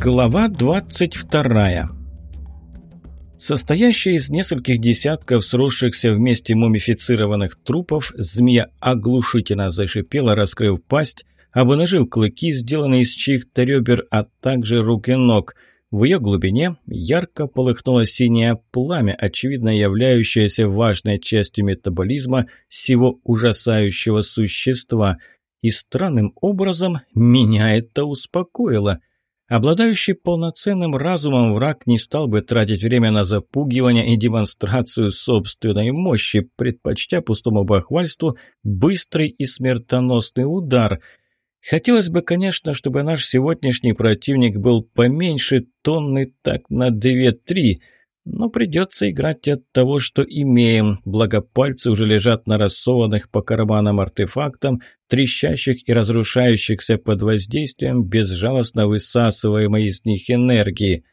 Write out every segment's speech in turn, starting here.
Глава 22 Состоящая из нескольких десятков сросшихся вместе мумифицированных трупов, змея оглушительно зашипела, раскрыв пасть, обнажив клыки, сделанные из чьих-то ребер, а также рук и ног. В ее глубине ярко полыхнуло синее пламя, очевидно являющееся важной частью метаболизма всего ужасающего существа. И странным образом меня это успокоило – Обладающий полноценным разумом враг не стал бы тратить время на запугивание и демонстрацию собственной мощи, предпочтя пустому бахвальству быстрый и смертоносный удар. Хотелось бы, конечно, чтобы наш сегодняшний противник был поменьше тонны так на две-три – но придется играть от того, что имеем, благо пальцы уже лежат на рассованных по карманам артефактам, трещащих и разрушающихся под воздействием безжалостно высасываемой из них энергии.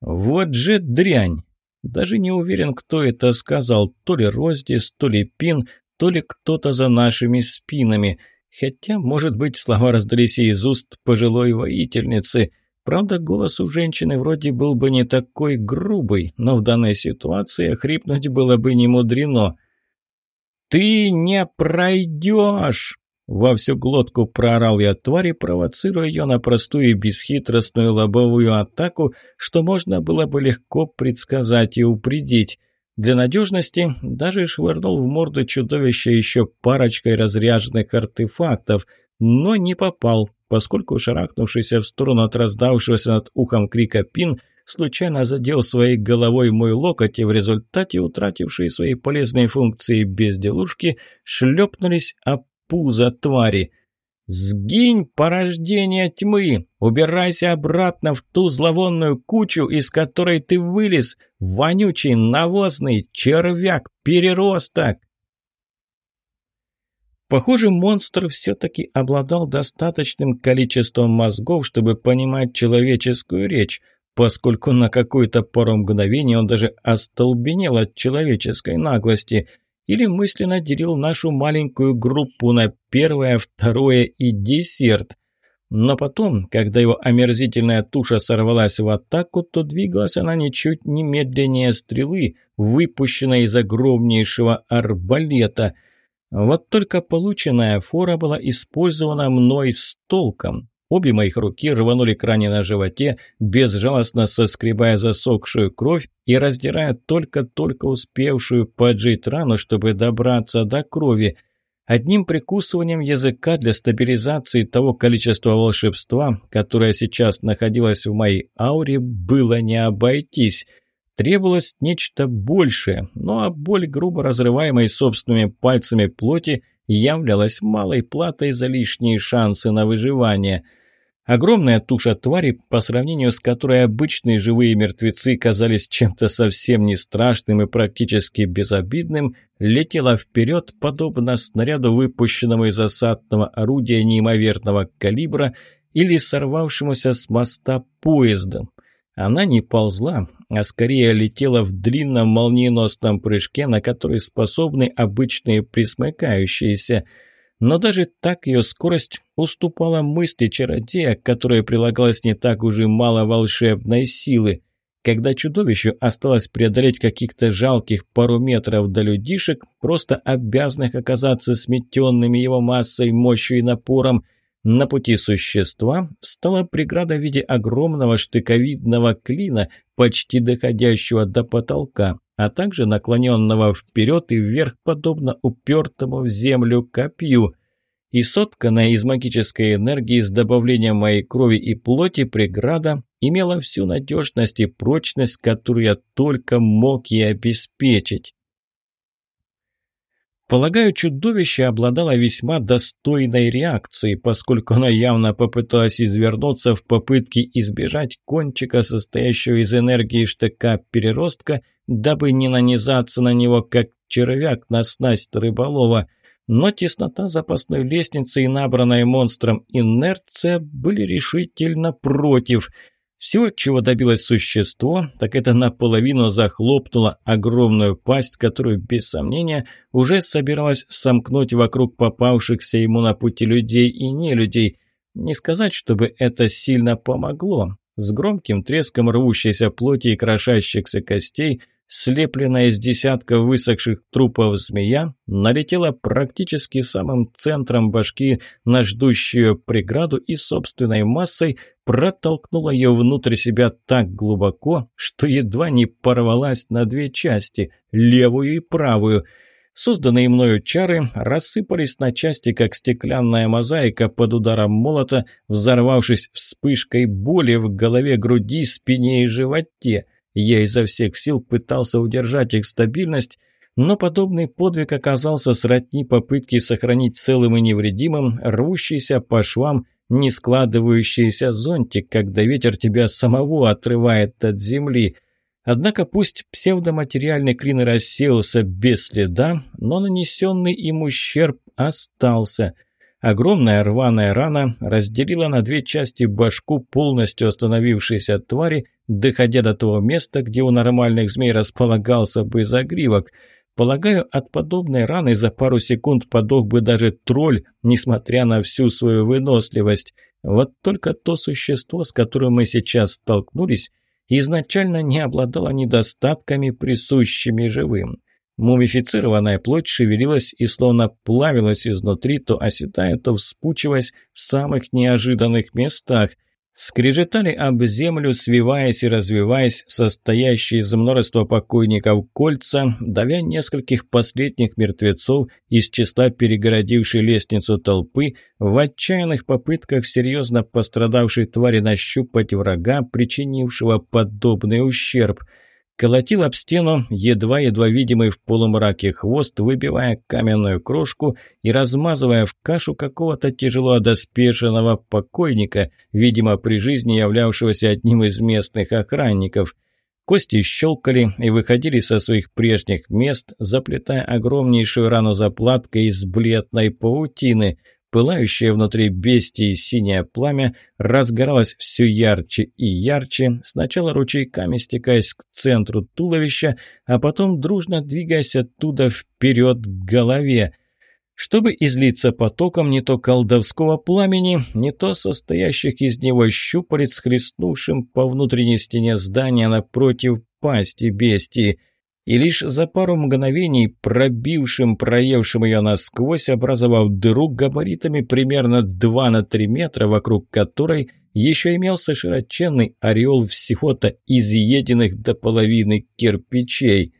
Вот же дрянь! Даже не уверен, кто это сказал, то ли Роздис, то ли Пин, то ли кто-то за нашими спинами. Хотя, может быть, слова раздались из уст пожилой воительницы – Правда, голос у женщины вроде был бы не такой грубый, но в данной ситуации хрипнуть было бы не мудрено. «Ты не пройдешь!» Во всю глотку проорал я твари, провоцируя ее на простую и бесхитростную лобовую атаку, что можно было бы легко предсказать и упредить. Для надежности даже швырнул в морду чудовища еще парочкой разряженных артефактов, но не попал, поскольку шарахнувшийся в сторону от раздавшегося над ухом крика Пин случайно задел своей головой мой локоть, и в результате утратившие свои полезные функции безделушки шлепнулись об пузо твари. «Сгинь, порождение тьмы! Убирайся обратно в ту зловонную кучу, из которой ты вылез! Вонючий, навозный, червяк, переросток!» Похоже, монстр все-таки обладал достаточным количеством мозгов, чтобы понимать человеческую речь, поскольку на какое-то пару мгновений он даже остолбенел от человеческой наглости или мысленно делил нашу маленькую группу на первое, второе и десерт. Но потом, когда его омерзительная туша сорвалась в атаку, то двигалась она ничуть не медленнее стрелы, выпущенной из огромнейшего арбалета – вот только полученная фора была использована мной с толком. Обе моих руки рванули к ране на животе, безжалостно соскребая засохшую кровь и раздирая только-только успевшую поджить рану, чтобы добраться до крови. Одним прикусыванием языка для стабилизации того количества волшебства, которое сейчас находилось в моей ауре, было не обойтись – Требовалось нечто большее, но а боль, грубо разрываемой собственными пальцами плоти, являлась малой платой за лишние шансы на выживание. Огромная туша твари, по сравнению с которой обычные живые мертвецы казались чем-то совсем не страшным и практически безобидным, летела вперед, подобно снаряду, выпущенному из осадного орудия неимоверного калибра или сорвавшемуся с моста поездом. Она не ползла, а скорее летела в длинном молниеносном прыжке, на который способны обычные присмыкающиеся. Но даже так ее скорость уступала мысли чародея, к которой прилагалось не так уже мало волшебной силы. Когда чудовищу осталось преодолеть каких-то жалких пару метров до людишек, просто обязанных оказаться сметенными его массой, мощью и напором – на пути существа встала преграда в виде огромного штыковидного клина, почти доходящего до потолка, а также наклоненного вперед и вверх, подобно упертому в землю копью. И сотканная из магической энергии с добавлением моей крови и плоти преграда имела всю надежность и прочность, которую я только мог ей обеспечить. Полагаю, чудовище обладало весьма достойной реакцией, поскольку оно явно попыталось извернуться в попытке избежать кончика, состоящего из энергии штыка переростка, дабы не нанизаться на него, как червяк на снасть рыболова. Но теснота запасной лестницы и набранная монстром инерция были решительно против – все, чего добилось существо, так это наполовину захлопнуло огромную пасть, которую, без сомнения, уже собиралась сомкнуть вокруг попавшихся ему на пути людей и нелюдей. Не сказать, чтобы это сильно помогло. с громким треском рвущейся плоти и крошащихся костей – слепленная из десятка высохших трупов змея, налетела практически самым центром башки на ждущую преграду и собственной массой протолкнула ее внутрь себя так глубоко, что едва не порвалась на две части, левую и правую. Созданные мною чары рассыпались на части, как стеклянная мозаика под ударом молота, взорвавшись вспышкой боли в голове, груди, спине и животе – я изо всех сил пытался удержать их стабильность, но подобный подвиг оказался сродни попытки сохранить целым и невредимым рвущийся по швам не складывающийся зонтик, когда ветер тебя самого отрывает от земли. Однако пусть псевдоматериальный клин рассеялся без следа, но нанесенный им ущерб остался – Огромная рваная рана разделила на две части башку полностью остановившейся твари, доходя до того места, где у нормальных змей располагался бы загривок. Полагаю, от подобной раны за пару секунд подох бы даже тролль, несмотря на всю свою выносливость. Вот только то существо, с которым мы сейчас столкнулись, изначально не обладало недостатками, присущими живым. Мумифицированная плоть шевелилась и словно плавилась изнутри, то оседая, то вспучиваясь в самых неожиданных местах. Скрежетали об землю, свиваясь и развиваясь, состоящие из множества покойников кольца, давя нескольких последних мертвецов из числа перегородившей лестницу толпы, в отчаянных попытках серьезно пострадавшей твари нащупать врага, причинившего подобный ущерб – Колотил об стену, едва-едва видимый в полумраке хвост, выбивая каменную крошку и размазывая в кашу какого-то тяжело одоспешенного покойника, видимо, при жизни являвшегося одним из местных охранников. Кости щелкали и выходили со своих прежних мест, заплетая огромнейшую рану заплаткой из бледной паутины – Пылающее внутри бестии синее пламя разгоралось все ярче и ярче, сначала ручейками стекаясь к центру туловища, а потом дружно двигаясь оттуда вперед к голове, чтобы излиться потоком не то колдовского пламени, не то состоящих из него щупалец, хлестнувшим по внутренней стене здания напротив пасти бестии – и лишь за пару мгновений, пробившим, проевшим ее насквозь, образовав дыру габаритами примерно 2 на 3 метра, вокруг которой еще имелся широченный ореол всего-то изъеденных до половины кирпичей.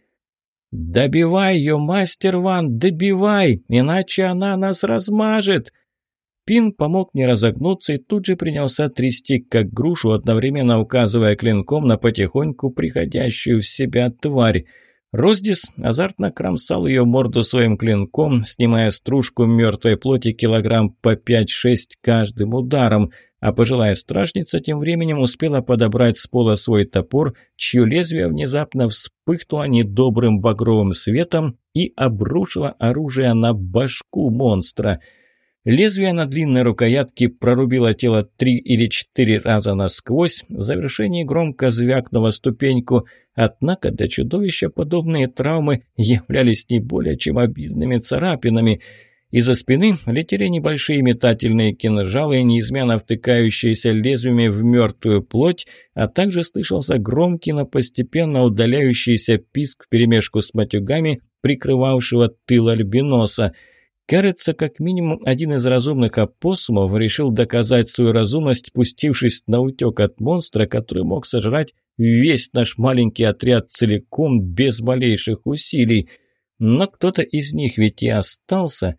«Добивай ее, мастер Ван, добивай, иначе она нас размажет!» Пин помог мне разогнуться и тут же принялся трясти, как грушу, одновременно указывая клинком на потихоньку приходящую в себя тварь. Роздис азартно кромсал ее морду своим клинком, снимая стружку мертвой плоти килограмм по 5-6 каждым ударом, а пожилая стражница тем временем успела подобрать с пола свой топор, чье лезвие внезапно вспыхнуло недобрым багровым светом и обрушило оружие на башку монстра – Лезвие на длинной рукоятке прорубило тело три или четыре раза насквозь, в завершении громко звякнула ступеньку, однако для чудовища подобные травмы являлись не более чем обидными царапинами. Из-за спины летели небольшие метательные кинжалы, неизменно втыкающиеся лезвиями в мертвую плоть, а также слышался громкий, но постепенно удаляющийся писк вперемешку с матюгами, прикрывавшего тыл альбиноса – Кажется, как минимум один из разумных опоссумов решил доказать свою разумность, пустившись на утек от монстра, который мог сожрать весь наш маленький отряд целиком, без малейших усилий. Но кто-то из них ведь и остался.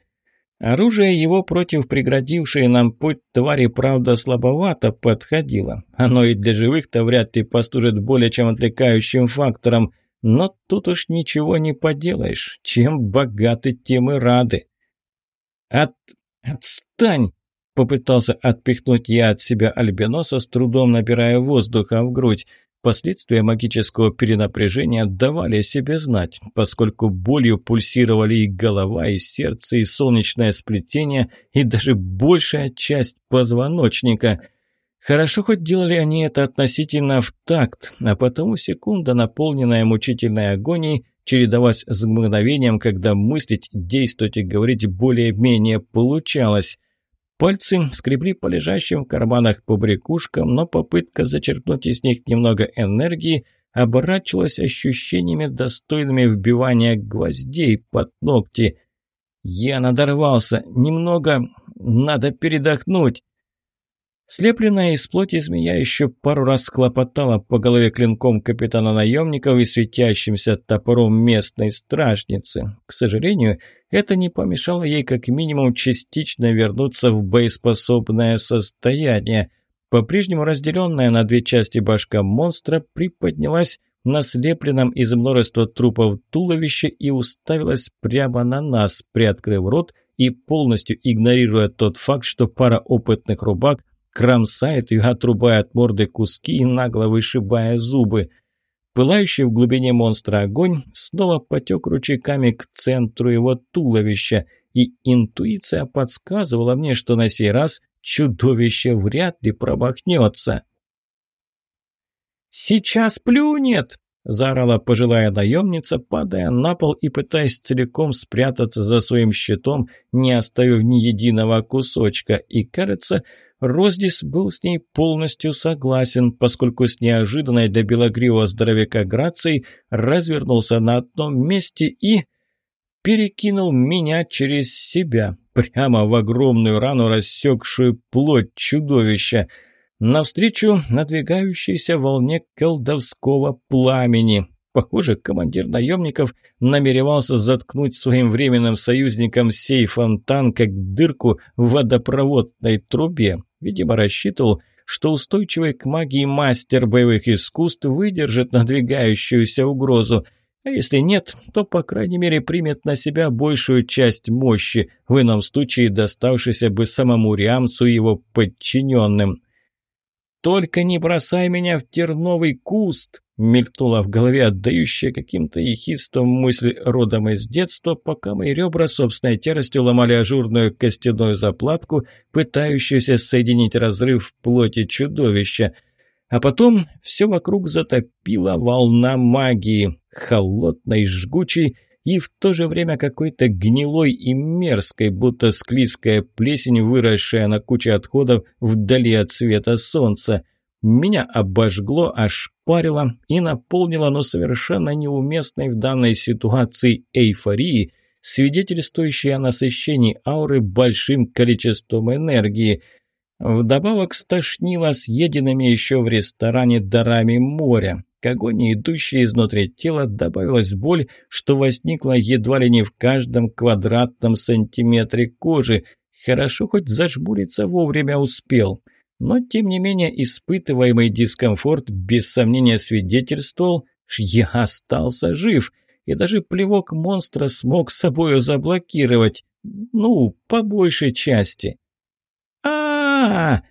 Оружие его против преградившей нам путь твари, правда, слабовато подходило. Оно и для живых-то вряд ли послужит более чем отвлекающим фактором. Но тут уж ничего не поделаешь. Чем богаты, тем и рады. «От... отстань!» – попытался отпихнуть я от себя альбиноса, с трудом набирая воздуха в грудь. Последствия магического перенапряжения давали о себе знать, поскольку болью пульсировали и голова, и сердце, и солнечное сплетение, и даже большая часть позвоночника. Хорошо хоть делали они это относительно в такт, а потому секунда, наполненная мучительной агонией, чередовалась с мгновением, когда мыслить, действовать и говорить более-менее получалось. Пальцы скребли по лежащим в карманах побрякушкам, но попытка зачерпнуть из них немного энергии оборачивалась ощущениями, достойными вбивания гвоздей под ногти. Я надорвался. Немного... Надо передохнуть. Слепленная из плоти змея еще пару раз хлопотала по голове клинком капитана наемников и светящимся топором местной стражницы. К сожалению, это не помешало ей как минимум частично вернуться в боеспособное состояние. По-прежнему разделенная на две части башка монстра приподнялась на слепленном из множества трупов туловище и уставилась прямо на нас, приоткрыв рот и полностью игнорируя тот факт, что пара опытных рубак кромсает ее, отрубая от морды куски и нагло вышибая зубы. Пылающий в глубине монстра огонь снова потек ручейками к центру его туловища, и интуиция подсказывала мне, что на сей раз чудовище вряд ли промахнется. «Сейчас плюнет!» – заорала пожилая наемница, падая на пол и пытаясь целиком спрятаться за своим щитом, не оставив ни единого кусочка. И, кажется, Роздис был с ней полностью согласен, поскольку с неожиданной для белогривого здоровяка грацией развернулся на одном месте и... перекинул меня через себя, прямо в огромную рану, рассекшую плоть чудовища, навстречу надвигающейся волне колдовского пламени. Похоже, командир наемников намеревался заткнуть своим временным союзникам сей фонтан, как дырку в водопроводной трубе. Видимо, рассчитывал, что устойчивый к магии мастер боевых искусств выдержит надвигающуюся угрозу. А если нет, то, по крайней мере, примет на себя большую часть мощи, в ином случае доставшейся бы самому Риамцу и его подчиненным. «Только не бросай меня в терновый куст!» Мелькнула в голове отдающая каким-то ехидством мысль родом из детства, пока мои ребра собственной тяростью ломали ажурную костяную заплатку, пытающуюся соединить разрыв в плоти чудовища. А потом все вокруг затопила волна магии, холодной, жгучей и в то же время какой-то гнилой и мерзкой, будто склизкая плесень, выросшая на куче отходов вдали от света солнца – меня обожгло, ошпарило и наполнило, но совершенно неуместной в данной ситуации эйфории, свидетельствующей о насыщении ауры большим количеством энергии. Вдобавок стошнило съеденными еще в ресторане дарами моря. К агонии, идущей изнутри тела, добавилась боль, что возникла едва ли не в каждом квадратном сантиметре кожи. Хорошо хоть зажмуриться вовремя успел. Но, тем не менее, испытываемый дискомфорт без сомнения свидетельствовал, что я остался жив, и даже плевок монстра смог собою заблокировать. Ну, по большей части. а а, -а!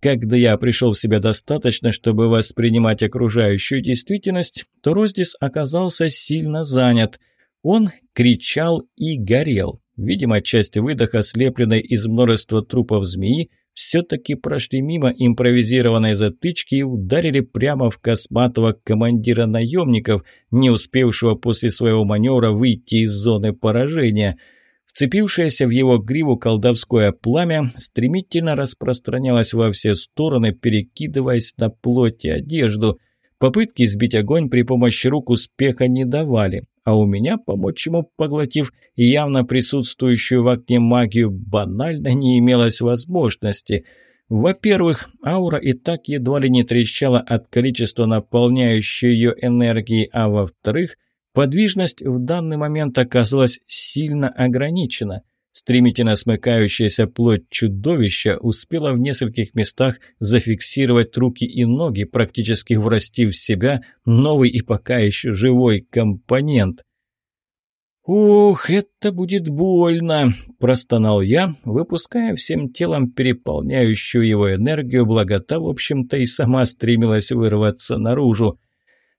Когда я пришел в себя достаточно, чтобы воспринимать окружающую действительность, то Роздис оказался сильно занят. Он кричал и горел. Видимо, часть выдоха, слепленной из множества трупов змеи, все-таки прошли мимо импровизированной затычки и ударили прямо в косматого командира наемников, не успевшего после своего маневра выйти из зоны поражения. Вцепившееся в его гриву колдовское пламя стремительно распространялось во все стороны, перекидываясь на плоть и одежду. Попытки сбить огонь при помощи рук успеха не давали а у меня, помочь ему, поглотив явно присутствующую в окне магию, банально не имелось возможности. Во-первых, аура и так едва ли не трещала от количества наполняющей ее энергии, а во-вторых, подвижность в данный момент оказалась сильно ограничена – Стремительно смыкающаяся плоть чудовища успела в нескольких местах зафиксировать руки и ноги, практически врастив в себя новый и пока еще живой компонент. «Ух, это будет больно!» – простонал я, выпуская всем телом переполняющую его энергию, благо та, в общем-то, и сама стремилась вырваться наружу.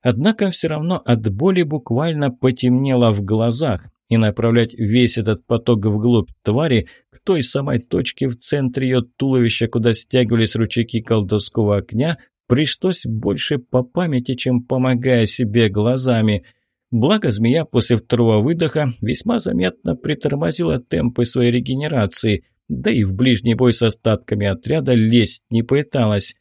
Однако все равно от боли буквально потемнело в глазах и направлять весь этот поток вглубь твари к той самой точке в центре ее туловища, куда стягивались ручейки колдовского огня, пришлось больше по памяти, чем помогая себе глазами. Благо змея после второго выдоха весьма заметно притормозила темпы своей регенерации, да и в ближний бой с остатками отряда лезть не пыталась.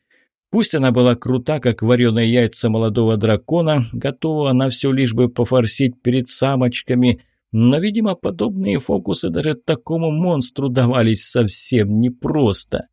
Пусть она была крута, как вареные яйца молодого дракона, готова на все лишь бы пофорсить перед самочками, но, видимо, подобные фокусы даже такому монстру давались совсем непросто.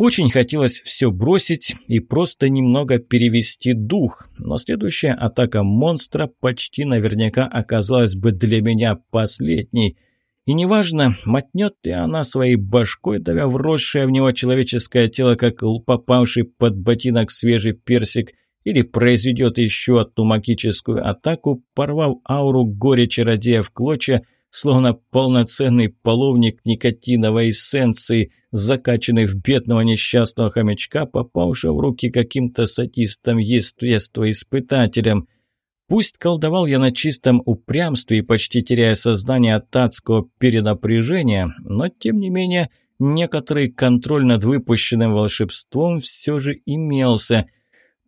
Очень хотелось все бросить и просто немного перевести дух, но следующая атака монстра почти наверняка оказалась бы для меня последней. И неважно, мотнет ли она своей башкой, давя вросшее в него человеческое тело, как попавший под ботинок свежий персик, или произведет еще одну магическую атаку, порвав ауру горе-чародея в клочья, словно полноценный половник никотиновой эссенции, закачанный в бедного несчастного хомячка, попавшего в руки каким-то сатистам естествоиспытателям. Пусть колдовал я на чистом упрямстве и почти теряя сознание от адского перенапряжения, но тем не менее некоторый контроль над выпущенным волшебством все же имелся –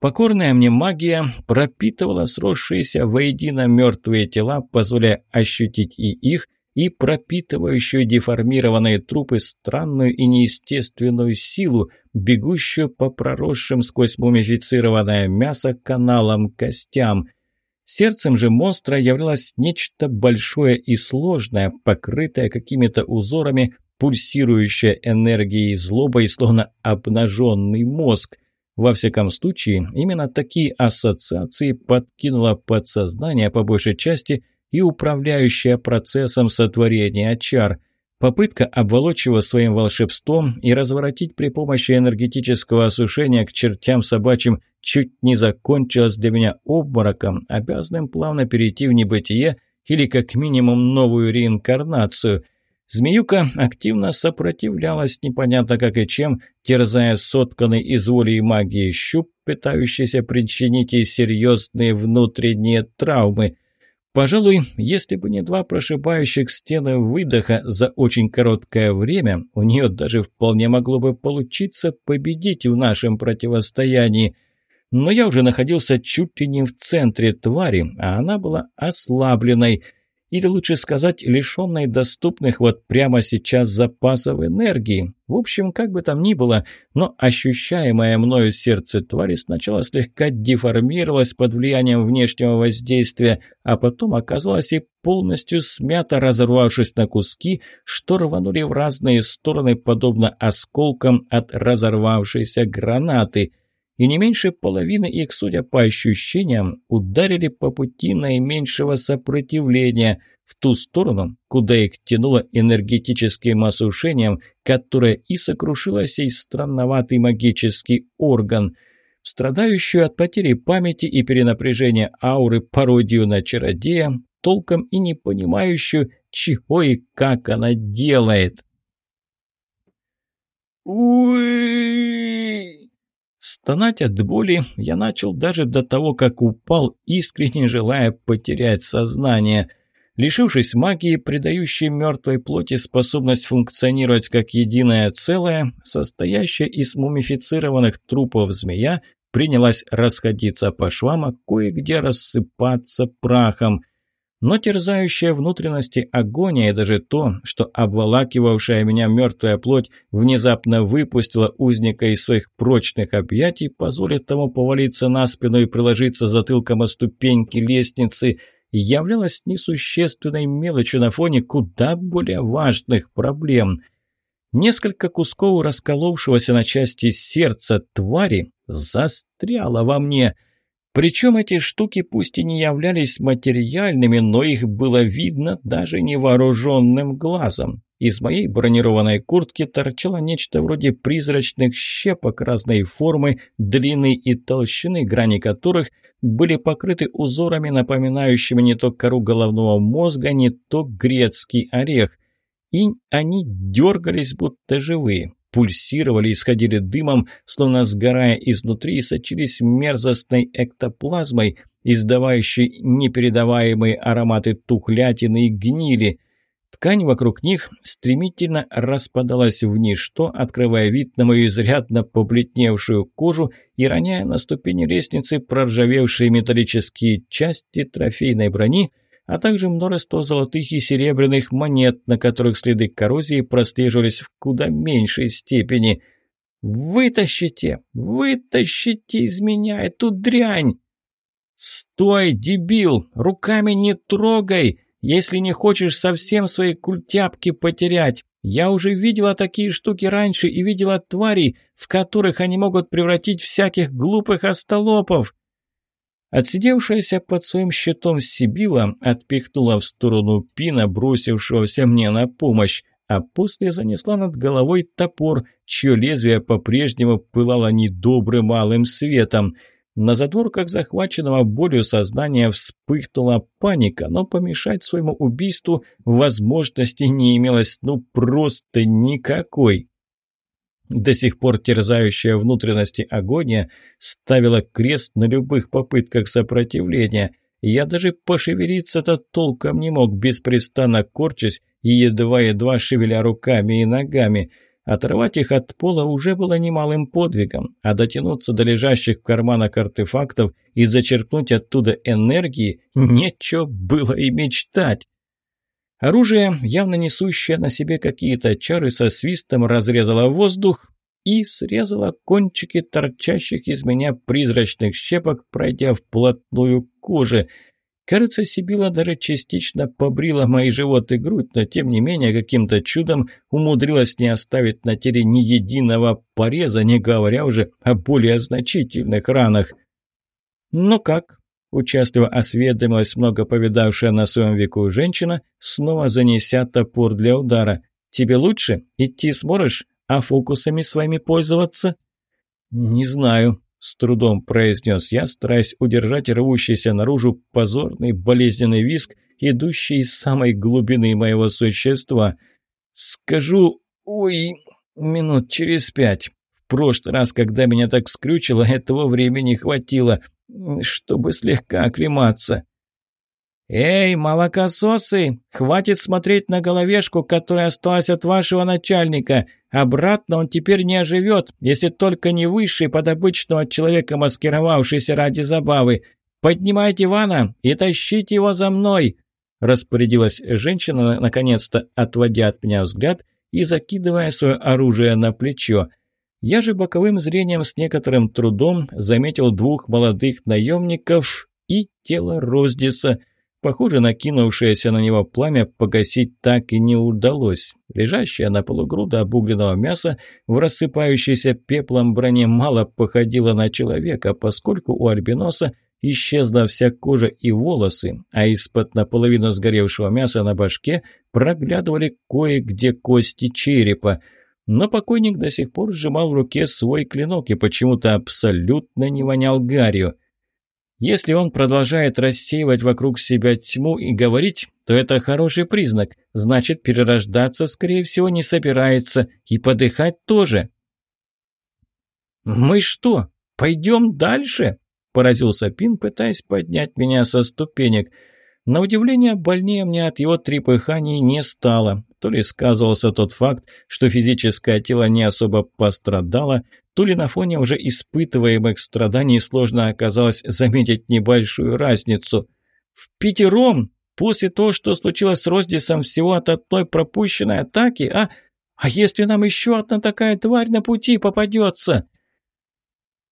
Покорная мне магия пропитывала сросшиеся воедино мертвые тела, позволяя ощутить и их, и пропитывающую деформированные трупы странную и неестественную силу, бегущую по проросшим сквозь мумифицированное мясо каналам костям. Сердцем же монстра являлось нечто большое и сложное, покрытое какими-то узорами, пульсирующее энергией злобой, словно обнаженный мозг. Во всяком случае, именно такие ассоциации подкинуло подсознание по большей части и управляющее процессом сотворения чар. Попытка обволочь его своим волшебством и разворотить при помощи энергетического осушения к чертям собачьим чуть не закончилась для меня обмороком, обязанным плавно перейти в небытие или как минимум новую реинкарнацию. Змеюка активно сопротивлялась непонятно как и чем, терзая сотканный из воли и магии щуп, пытающийся причинить ей серьезные внутренние травмы. Пожалуй, если бы не два прошибающих стены выдоха за очень короткое время, у нее даже вполне могло бы получиться победить в нашем противостоянии. Но я уже находился чуть ли не в центре твари, а она была ослабленной – или лучше сказать, лишенной доступных вот прямо сейчас запасов энергии. В общем, как бы там ни было, но ощущаемое мною сердце твари сначала слегка деформировалось под влиянием внешнего воздействия, а потом оказалось и полностью смято, разорвавшись на куски, что рванули в разные стороны, подобно осколкам от разорвавшейся гранаты – и не меньше половины их, судя по ощущениям, ударили по пути наименьшего сопротивления в ту сторону, куда их тянуло энергетическим осушением, которое и сокрушило сей странноватый магический орган – страдающую от потери памяти и перенапряжения ауры пародию на чародея, толком и не понимающую, чего и как она делает. Уи! Стонать от боли я начал даже до того, как упал, искренне желая потерять сознание. Лишившись магии, придающей мертвой плоти способность функционировать как единое целое, состоящая из мумифицированных трупов змея принялась расходиться по швам, а кое-где рассыпаться прахом – но терзающая внутренности агония и даже то, что обволакивавшая меня мертвая плоть внезапно выпустила узника из своих прочных объятий, позволит тому повалиться на спину и приложиться затылком о ступеньки лестницы, являлась несущественной мелочью на фоне куда более важных проблем. Несколько кусков расколовшегося на части сердца твари застряло во мне – причем эти штуки пусть и не являлись материальными, но их было видно даже невооруженным глазом. Из моей бронированной куртки торчало нечто вроде призрачных щепок разной формы, длины и толщины, грани которых были покрыты узорами, напоминающими не то кору головного мозга, не то грецкий орех. И они дергались, будто живые пульсировали, исходили дымом, словно сгорая изнутри, и сочились мерзостной эктоплазмой, издавающей непередаваемые ароматы тухлятины и гнили. Ткань вокруг них стремительно распадалась в ничто, открывая вид на мою изрядно побледневшую кожу и роняя на ступени лестницы проржавевшие металлические части трофейной брони – а также множество золотых и серебряных монет, на которых следы коррозии прослеживались в куда меньшей степени. «Вытащите! Вытащите из меня эту дрянь!» «Стой, дебил! Руками не трогай, если не хочешь совсем свои культяпки потерять! Я уже видела такие штуки раньше и видела тварей, в которых они могут превратить всяких глупых остолопов!» Отсидевшаяся под своим щитом Сибила отпихнула в сторону Пина, бросившегося мне на помощь, а после занесла над головой топор, чье лезвие по-прежнему пылало недобрым малым светом. На задворках захваченного болью сознания вспыхнула паника, но помешать своему убийству возможности не имелось ну просто никакой. До сих пор терзающая внутренности агония ставила крест на любых попытках сопротивления. Я даже пошевелиться-то толком не мог, беспрестанно корчась и едва-едва шевеля руками и ногами. Оторвать их от пола уже было немалым подвигом, а дотянуться до лежащих в карманах артефактов и зачерпнуть оттуда энергии нечего было и мечтать. Оружие, явно несущее на себе какие-то чары, со свистом разрезало воздух и срезало кончики торчащих из меня призрачных щепок, пройдя вплотную к коже. Кажется, Сибила даже частично побрила мои живот и грудь, но тем не менее каким-то чудом умудрилась не оставить на теле ни единого пореза, не говоря уже о более значительных ранах. «Ну как?» Участливо осведомилась много повидавшая на своем веку женщина, снова занеся топор для удара. «Тебе лучше? Идти сможешь? А фокусами своими пользоваться?» «Не знаю», — с трудом произнес я, стараясь удержать рвущийся наружу позорный болезненный виск, идущий из самой глубины моего существа. «Скажу... Ой, минут через пять. Прошлый раз, когда меня так скрючило, этого времени хватило чтобы слегка оклематься. «Эй, молокососы, хватит смотреть на головешку, которая осталась от вашего начальника. Обратно он теперь не оживет, если только не высший под обычного человека, маскировавшийся ради забавы. Поднимайте Ивана и тащите его за мной!» Распорядилась женщина, наконец-то отводя от меня взгляд и закидывая свое оружие на плечо – я же боковым зрением с некоторым трудом заметил двух молодых наемников и тело Роздиса. Похоже, накинувшееся на него пламя погасить так и не удалось. Лежащая на полу груда обугленного мяса в рассыпающейся пеплом броне мало походила на человека, поскольку у альбиноса исчезла вся кожа и волосы, а из-под наполовину сгоревшего мяса на башке проглядывали кое-где кости черепа – но покойник до сих пор сжимал в руке свой клинок и почему-то абсолютно не вонял гарью. Если он продолжает рассеивать вокруг себя тьму и говорить, то это хороший признак. Значит, перерождаться, скорее всего, не собирается. И подыхать тоже. «Мы что, пойдем дальше?» – поразился Пин, пытаясь поднять меня со ступенек. На удивление, больнее мне от его трепыханий не стало. То ли сказывался тот факт, что физическое тело не особо пострадало, то ли на фоне уже испытываемых страданий сложно оказалось заметить небольшую разницу. В пятером, после того, что случилось с Роздисом всего от одной пропущенной атаки, а... А если нам еще одна такая тварь на пути попадется?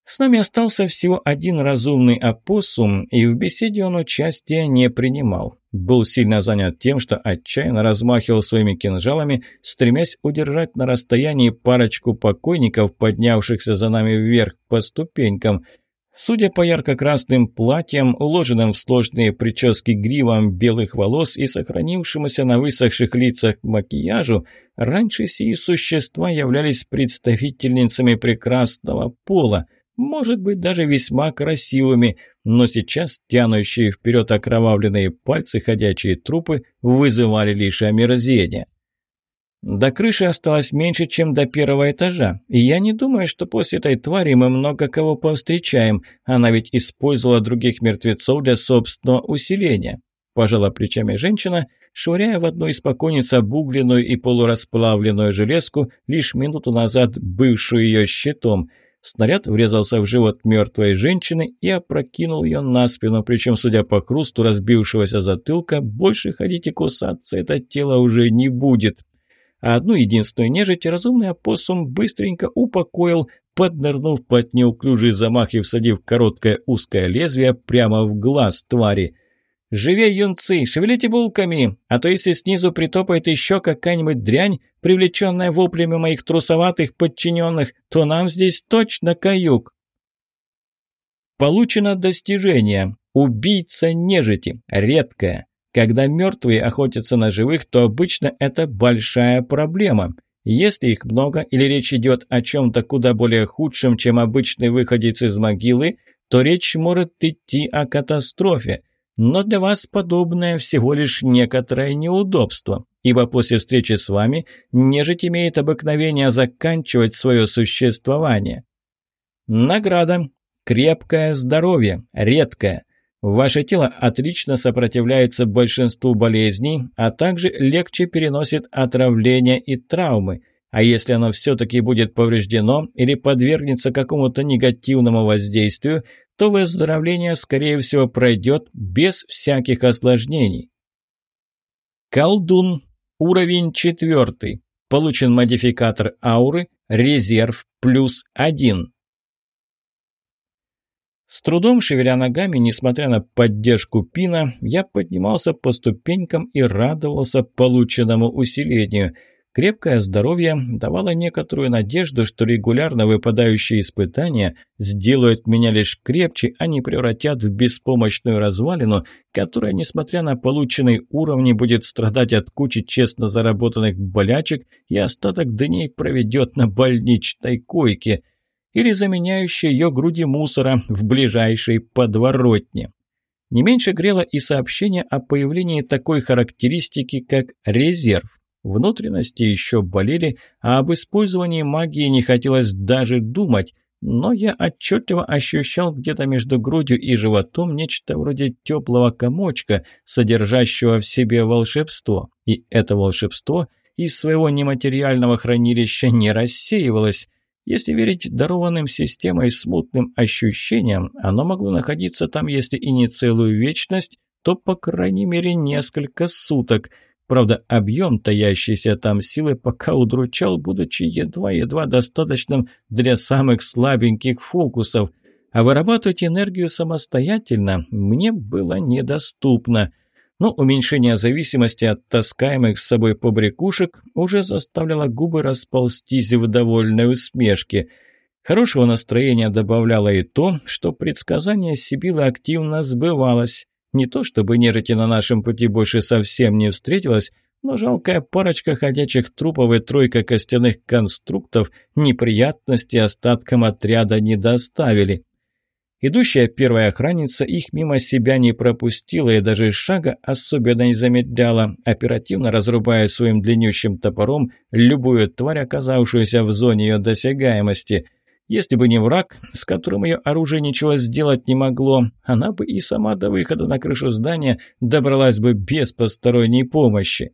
С нами остался всего один разумный опоссум, и в беседе он участия не принимал. Был сильно занят тем, что отчаянно размахивал своими кинжалами, стремясь удержать на расстоянии парочку покойников, поднявшихся за нами вверх по ступенькам. Судя по ярко-красным платьям, уложенным в сложные прически гривам белых волос и сохранившемуся на высохших лицах макияжу, раньше сии существа являлись представительницами прекрасного пола – может быть, даже весьма красивыми, но сейчас тянущие вперед окровавленные пальцы ходячие трупы вызывали лишь омерзение. До крыши осталось меньше, чем до первого этажа, и я не думаю, что после этой твари мы много кого повстречаем, она ведь использовала других мертвецов для собственного усиления. Пожала плечами женщина, швыряя в одну из покойниц обугленную и полурасплавленную железку, лишь минуту назад бывшую ее щитом – Снаряд врезался в живот мертвой женщины и опрокинул ее на спину, причем, судя по хрусту разбившегося затылка, больше ходить и кусаться это тело уже не будет. А одну единственную нежить разумный опоссум быстренько упокоил, поднырнув под неуклюжий замах и всадив короткое узкое лезвие прямо в глаз твари. «Живей, юнцы, шевелите булками, а то если снизу притопает еще какая-нибудь дрянь, привлеченная воплями моих трусоватых подчиненных, то нам здесь точно каюк». Получено достижение. Убийца нежити. Редкое. Когда мертвые охотятся на живых, то обычно это большая проблема. Если их много или речь идет о чем-то куда более худшем, чем обычный выходец из могилы, то речь может идти о катастрофе. Но для вас подобное всего лишь некоторое неудобство, ибо после встречи с вами нежить имеет обыкновение заканчивать свое существование. Награда. Крепкое здоровье. Редкое. Ваше тело отлично сопротивляется большинству болезней, а также легче переносит отравления и травмы. А если оно все-таки будет повреждено или подвергнется какому-то негативному воздействию, то выздоровление, скорее всего, пройдет без всяких осложнений. Колдун. Уровень четвертый. Получен модификатор ауры «Резерв плюс один». С трудом шевеля ногами, несмотря на поддержку Пина, я поднимался по ступенькам и радовался полученному усилению. Крепкое здоровье давало некоторую надежду, что регулярно выпадающие испытания сделают меня лишь крепче, а не превратят в беспомощную развалину, которая, несмотря на полученные уровни, будет страдать от кучи честно заработанных болячек и остаток дней проведет на больничной койке – или заменяющие ее груди мусора в ближайшей подворотне. Не меньше грело и сообщение о появлении такой характеристики, как резерв. Внутренности еще болели, а об использовании магии не хотелось даже думать, но я отчетливо ощущал где-то между грудью и животом нечто вроде теплого комочка, содержащего в себе волшебство. И это волшебство из своего нематериального хранилища не рассеивалось. Если верить дарованным системой смутным ощущениям, оно могло находиться там, если и не целую вечность, то, по крайней мере, несколько суток. Правда, объем таящейся там силы пока удручал, будучи едва-едва достаточным для самых слабеньких фокусов. А вырабатывать энергию самостоятельно мне было недоступно но уменьшение зависимости от таскаемых с собой побрякушек уже заставляло губы расползтись в довольной усмешке. Хорошего настроения добавляло и то, что предсказание Сибилы активно сбывалось. Не то чтобы нежити на нашем пути больше совсем не встретилась, но жалкая парочка ходячих трупов и тройка костяных конструктов неприятности остаткам отряда не доставили. Идущая первая охранница их мимо себя не пропустила и даже шага особенно не замедляла, оперативно разрубая своим длиннющим топором любую тварь, оказавшуюся в зоне ее досягаемости. Если бы не враг, с которым ее оружие ничего сделать не могло, она бы и сама до выхода на крышу здания добралась бы без посторонней помощи.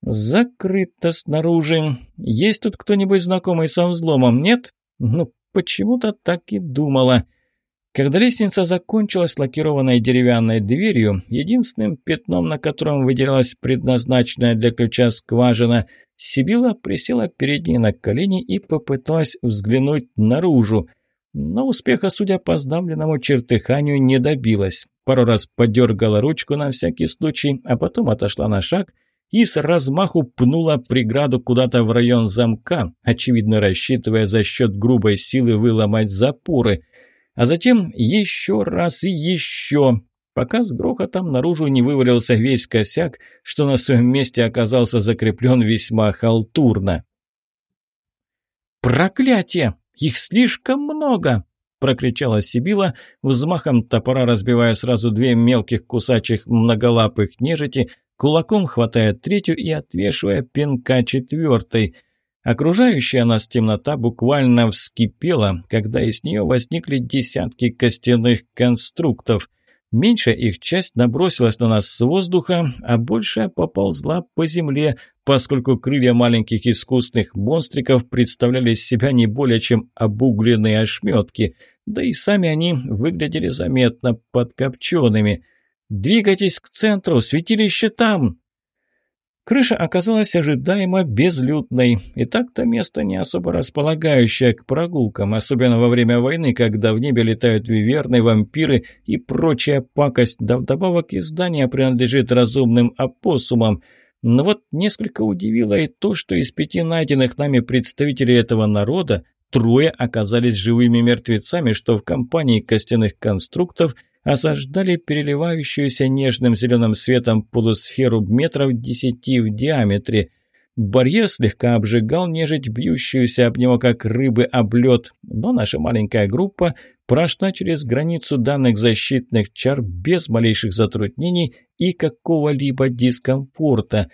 «Закрыто снаружи. Есть тут кто-нибудь знакомый со взломом, нет?» «Ну, почему-то так и думала». Когда лестница закончилась лакированной деревянной дверью, единственным пятном, на котором выделялась предназначенная для ключа скважина, Сибила присела перед ней на колени и попыталась взглянуть наружу. Но успеха, судя по сдавленному чертыханию, не добилась. Пару раз подергала ручку на всякий случай, а потом отошла на шаг и с размаху пнула преграду куда-то в район замка, очевидно рассчитывая за счет грубой силы выломать запоры – а затем еще раз и еще, пока с грохотом наружу не вывалился весь косяк, что на своем месте оказался закреплен весьма халтурно. «Проклятие! Их слишком много!» — прокричала Сибила, взмахом топора разбивая сразу две мелких кусачих многолапых нежити, кулаком хватая третью и отвешивая пинка четвертой — Окружающая нас темнота буквально вскипела, когда из нее возникли десятки костяных конструктов. Меньшая их часть набросилась на нас с воздуха, а большая поползла по земле, поскольку крылья маленьких искусственных монстриков представляли из себя не более чем обугленные ошметки, да и сами они выглядели заметно подкопченными. «Двигайтесь к центру, святилище там!» Крыша оказалась ожидаемо безлюдной, и так-то место не особо располагающее к прогулкам, особенно во время войны, когда в небе летают виверны, вампиры и прочая пакость, да вдобавок и здание принадлежит разумным опоссумам. Но вот несколько удивило и то, что из пяти найденных нами представителей этого народа трое оказались живыми мертвецами, что в компании костяных конструктов – осаждали переливающуюся нежным зеленым светом полусферу метров десяти в диаметре. Барьер слегка обжигал нежить, бьющуюся об него, как рыбы об лед, но наша маленькая группа прошла через границу данных защитных чар без малейших затруднений и какого-либо дискомфорта.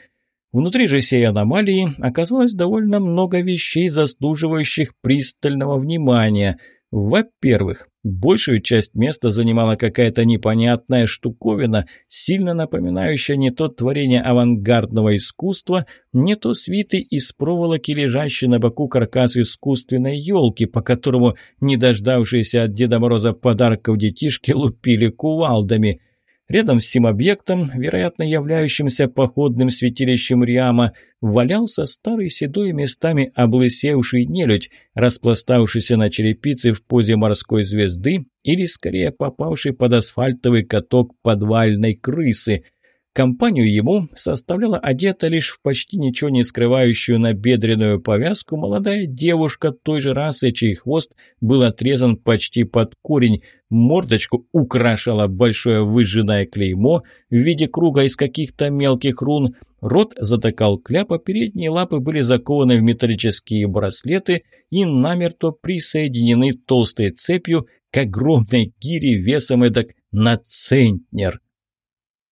Внутри же сей аномалии оказалось довольно много вещей, заслуживающих пристального внимания – во-первых, большую часть места занимала какая-то непонятная штуковина, сильно напоминающая не то творение авангардного искусства, не то свиты из проволоки, лежащий на боку каркас искусственной елки, по которому не дождавшиеся от Деда Мороза подарков детишки лупили кувалдами – Рядом с сим объектом, вероятно являющимся походным святилищем Риама, валялся старый седой местами облысевший нелюдь, распластавшийся на черепице в позе морской звезды или, скорее, попавший под асфальтовый каток подвальной крысы. Компанию ему составляла одета лишь в почти ничего не скрывающую набедренную повязку молодая девушка той же расы, чей хвост был отрезан почти под корень. Мордочку украшало большое выжженное клеймо в виде круга из каких-то мелких рун. Рот затыкал кляп, а передние лапы были закованы в металлические браслеты и намертво присоединены толстой цепью к огромной гире весом эдак на центнер.